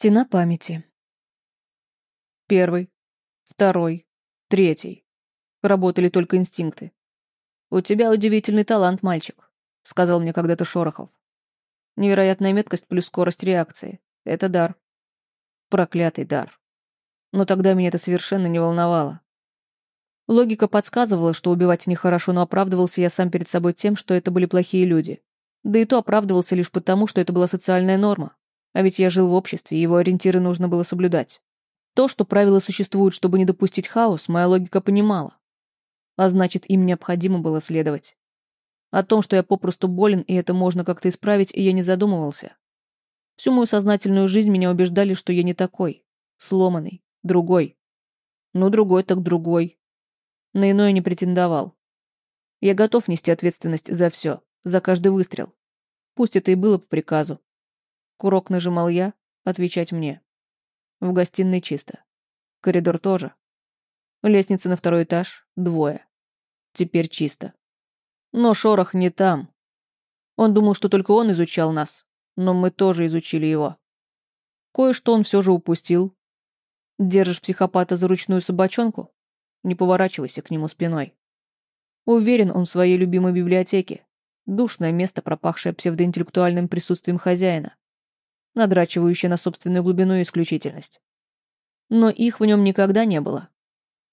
Стена памяти. Первый, второй, третий. Работали только инстинкты. «У тебя удивительный талант, мальчик», — сказал мне когда-то Шорохов. «Невероятная меткость плюс скорость реакции. Это дар. Проклятый дар. Но тогда меня это совершенно не волновало. Логика подсказывала, что убивать нехорошо, но оправдывался я сам перед собой тем, что это были плохие люди. Да и то оправдывался лишь потому, что это была социальная норма. А ведь я жил в обществе, его ориентиры нужно было соблюдать. То, что правила существуют, чтобы не допустить хаос, моя логика понимала. А значит, им необходимо было следовать. О том, что я попросту болен, и это можно как-то исправить, я не задумывался. Всю мою сознательную жизнь меня убеждали, что я не такой. Сломанный. Другой. Ну, другой так другой. На иное не претендовал. Я готов нести ответственность за все, за каждый выстрел. Пусть это и было по приказу. Курок нажимал я, отвечать мне. В гостиной чисто. Коридор тоже. Лестница на второй этаж — двое. Теперь чисто. Но шорох не там. Он думал, что только он изучал нас, но мы тоже изучили его. Кое-что он все же упустил. Держишь психопата за ручную собачонку? Не поворачивайся к нему спиной. Уверен он в своей любимой библиотеке. Душное место, пропахшее псевдоинтеллектуальным присутствием хозяина надрачивающая на собственную глубину и исключительность. Но их в нем никогда не было.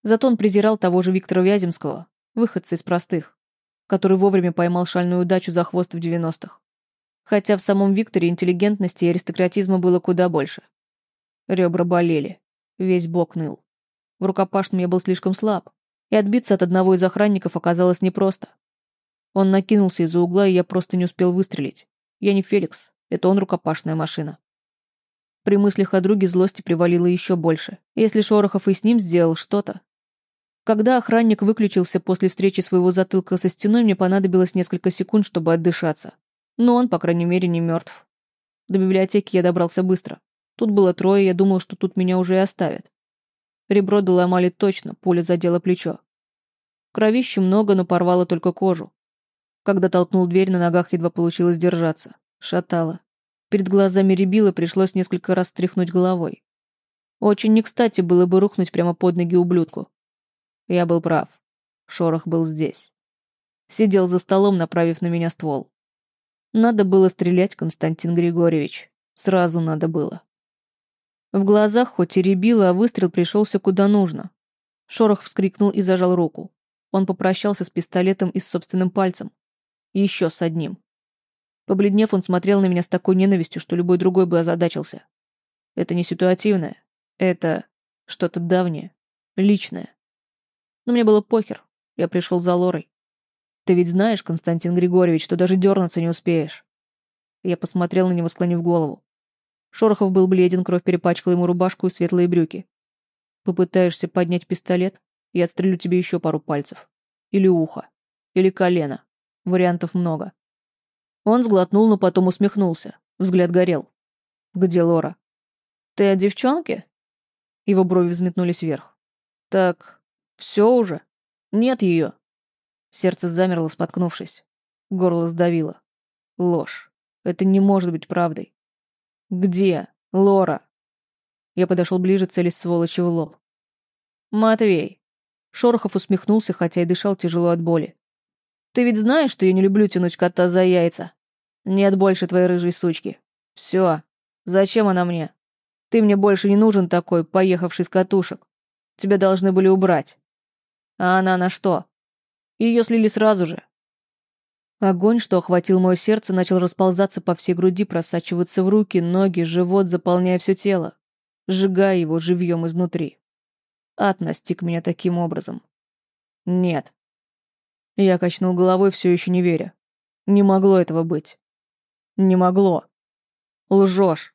Зато он презирал того же Виктора Вяземского, выходца из простых, который вовремя поймал шальную удачу за хвост в 90-х. Хотя в самом Викторе интеллигентности и аристократизма было куда больше. Ребра болели, весь бок ныл. В рукопашном я был слишком слаб, и отбиться от одного из охранников оказалось непросто. Он накинулся из-за угла, и я просто не успел выстрелить. Я не Феликс, это он рукопашная машина. При мыслях о друге злости привалило еще больше, если Шорохов и с ним сделал что-то. Когда охранник выключился после встречи своего затылка со стеной, мне понадобилось несколько секунд, чтобы отдышаться. Но он, по крайней мере, не мертв. До библиотеки я добрался быстро. Тут было трое, я думал, что тут меня уже и оставят. Ребро доломали точно, пуля задела плечо. Кровищи много, но порвало только кожу. Когда толкнул дверь, на ногах едва получилось держаться. Шатало. Перед глазами рябило, пришлось несколько раз стряхнуть головой. Очень не кстати было бы рухнуть прямо под ноги ублюдку. Я был прав. Шорох был здесь. Сидел за столом, направив на меня ствол. Надо было стрелять, Константин Григорьевич. Сразу надо было. В глазах хоть и рябило, а выстрел пришелся куда нужно. Шорох вскрикнул и зажал руку. Он попрощался с пистолетом и с собственным пальцем. Еще с одним. Побледнев, он смотрел на меня с такой ненавистью, что любой другой бы озадачился. Это не ситуативное. Это что-то давнее, личное. Но мне было похер. Я пришел за Лорой. Ты ведь знаешь, Константин Григорьевич, что даже дернуться не успеешь. Я посмотрел на него, склонив голову. Шорохов был бледен, кровь перепачкала ему рубашку и светлые брюки. Попытаешься поднять пистолет, я отстрелю тебе еще пару пальцев. Или ухо. Или колено. Вариантов много. Он сглотнул, но потом усмехнулся. Взгляд горел. «Где Лора?» «Ты о девчонке?» Его брови взметнулись вверх. «Так, все уже? Нет ее?» Сердце замерло, споткнувшись. Горло сдавило. Ложь. Это не может быть правдой. «Где? Лора?» Я подошел ближе, целясь сволочи в лоб. «Матвей!» Шорохов усмехнулся, хотя и дышал тяжело от боли. «Ты ведь знаешь, что я не люблю тянуть кота за яйца?» Нет больше твоей рыжей сучки. Все. Зачем она мне? Ты мне больше не нужен такой, поехавший с катушек. Тебя должны были убрать. А она на что? Ее слили сразу же. Огонь, что охватил мое сердце, начал расползаться по всей груди, просачиваться в руки, ноги, живот, заполняя все тело, сжигая его живьем изнутри. Ад настиг меня таким образом. Нет. Я качнул головой, все еще не веря. Не могло этого быть. Не могло. Лжешь.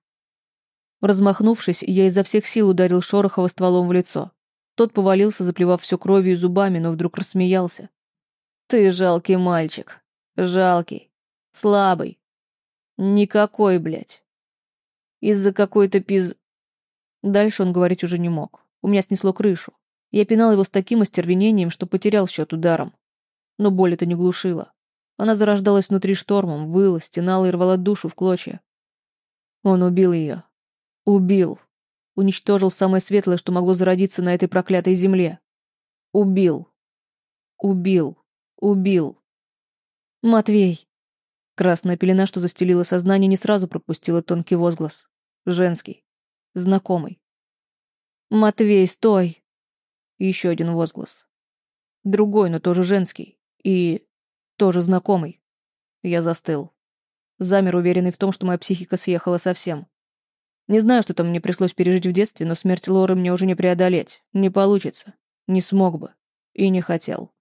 Размахнувшись, я изо всех сил ударил Шорохова стволом в лицо. Тот повалился, заплевав все кровью и зубами, но вдруг рассмеялся. «Ты жалкий мальчик. Жалкий. Слабый. Никакой, блядь. Из-за какой-то пиз...» Дальше он говорить уже не мог. У меня снесло крышу. Я пинал его с таким остервенением, что потерял счет ударом. Но боль это не глушила. Она зарождалась внутри штормом, выла, стенала и рвала душу в клочья. Он убил ее. Убил. Уничтожил самое светлое, что могло зародиться на этой проклятой земле. Убил. Убил. Убил. Матвей. Красная пелена, что застелила сознание, не сразу пропустила тонкий возглас. Женский. Знакомый. «Матвей, стой!» Еще один возглас. Другой, но тоже женский. И тоже знакомый. Я застыл. Замер, уверенный в том, что моя психика съехала совсем. Не знаю, что там мне пришлось пережить в детстве, но смерть Лоры мне уже не преодолеть. Не получится. Не смог бы. И не хотел.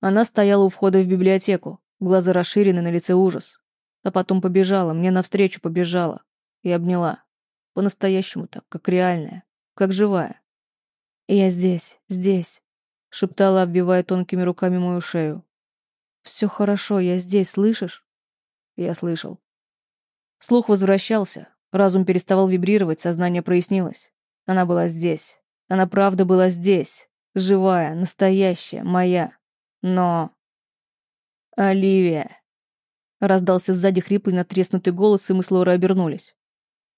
Она стояла у входа в библиотеку, глаза расширены, на лице ужас. А потом побежала, мне навстречу побежала. И обняла. По-настоящему так, как реальная, как живая. «Я здесь, здесь», — шептала, обвивая тонкими руками мою шею. «Все хорошо, я здесь, слышишь?» Я слышал. Слух возвращался, разум переставал вибрировать, сознание прояснилось. Она была здесь. Она правда была здесь. Живая, настоящая, моя. Но... «Оливия!» Раздался сзади хриплый натреснутый голос, и мы с Лорой обернулись.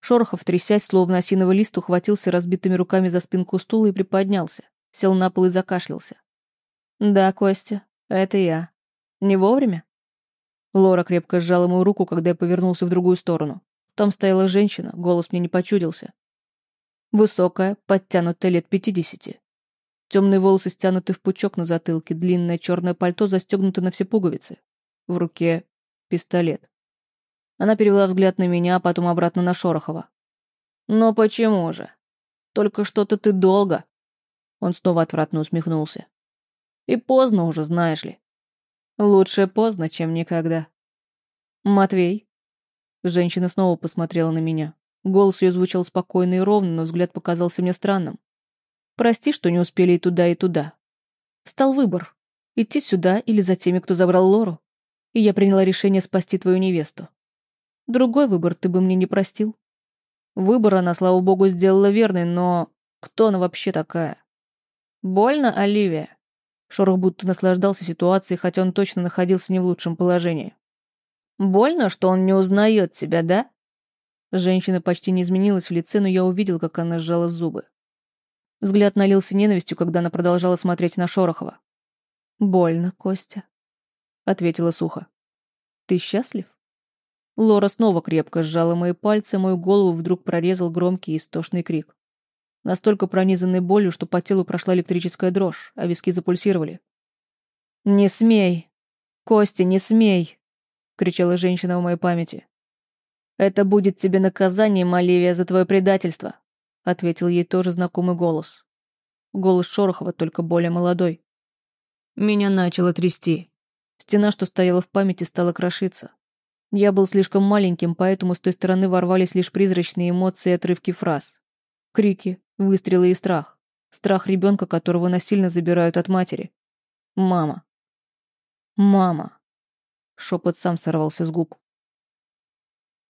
Шорохов, трясясь, словно осиновый лист, ухватился разбитыми руками за спинку стула и приподнялся. Сел на пол и закашлялся. «Да, Костя, это я. Не вовремя?» Лора крепко сжала мою руку, когда я повернулся в другую сторону. Там стояла женщина, голос мне не почудился. Высокая, подтянутая лет пятидесяти. Темные волосы стянуты в пучок на затылке, длинное черное пальто застегнуто на все пуговицы. В руке пистолет. Она перевела взгляд на меня, а потом обратно на Шорохова. «Но почему же? Только что-то ты долго». Он снова отвратно усмехнулся. «И поздно уже, знаешь ли. Лучше поздно, чем никогда». «Матвей?» Женщина снова посмотрела на меня. Голос ее звучал спокойно и ровно, но взгляд показался мне странным. Прости, что не успели и туда, и туда. Встал выбор. Идти сюда или за теми, кто забрал Лору. И я приняла решение спасти твою невесту. Другой выбор ты бы мне не простил. Выбор она, слава богу, сделала верный, но кто она вообще такая? Больно, Оливия? Шорох будто наслаждался ситуацией, хотя он точно находился не в лучшем положении. Больно, что он не узнает тебя, да? Женщина почти не изменилась в лице, но я увидел, как она сжала зубы. Взгляд налился ненавистью, когда она продолжала смотреть на Шорохова. «Больно, Костя», — ответила сухо. «Ты счастлив?» Лора снова крепко сжала мои пальцы, мою голову вдруг прорезал громкий истошный крик. Настолько пронизанный болью, что по телу прошла электрическая дрожь, а виски запульсировали. «Не смей! Костя, не смей!» — кричала женщина в моей памяти. «Это будет тебе наказанием, Оливия, за твое предательство!» — ответил ей тоже знакомый голос. Голос Шорохова, только более молодой. Меня начало трясти. Стена, что стояла в памяти, стала крошиться. Я был слишком маленьким, поэтому с той стороны ворвались лишь призрачные эмоции и отрывки фраз. Крики, выстрелы и страх. Страх ребенка, которого насильно забирают от матери. Мама. Мама. Шепот сам сорвался с губ.